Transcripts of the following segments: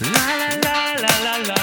la la la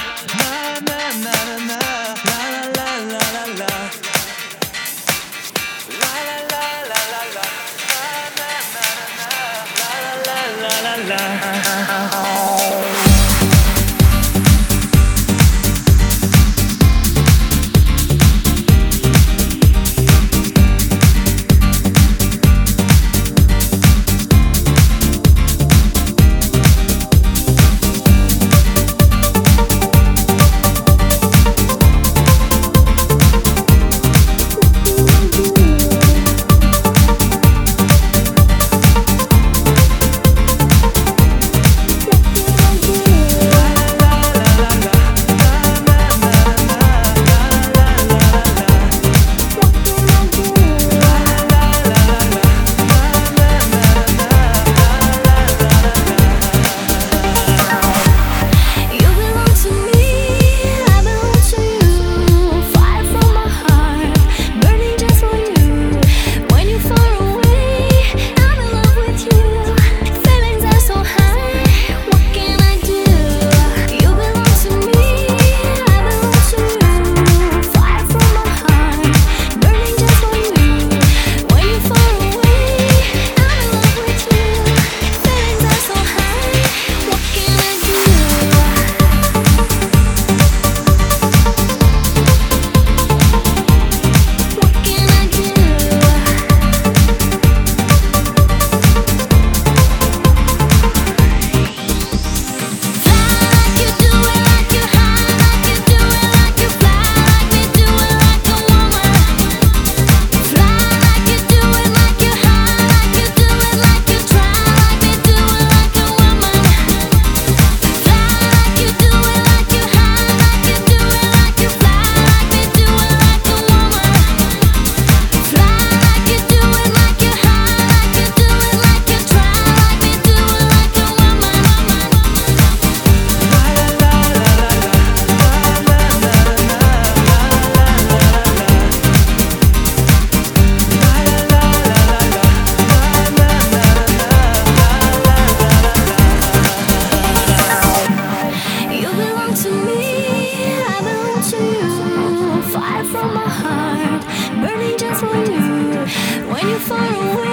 my heart, burning just for you. When you're far away.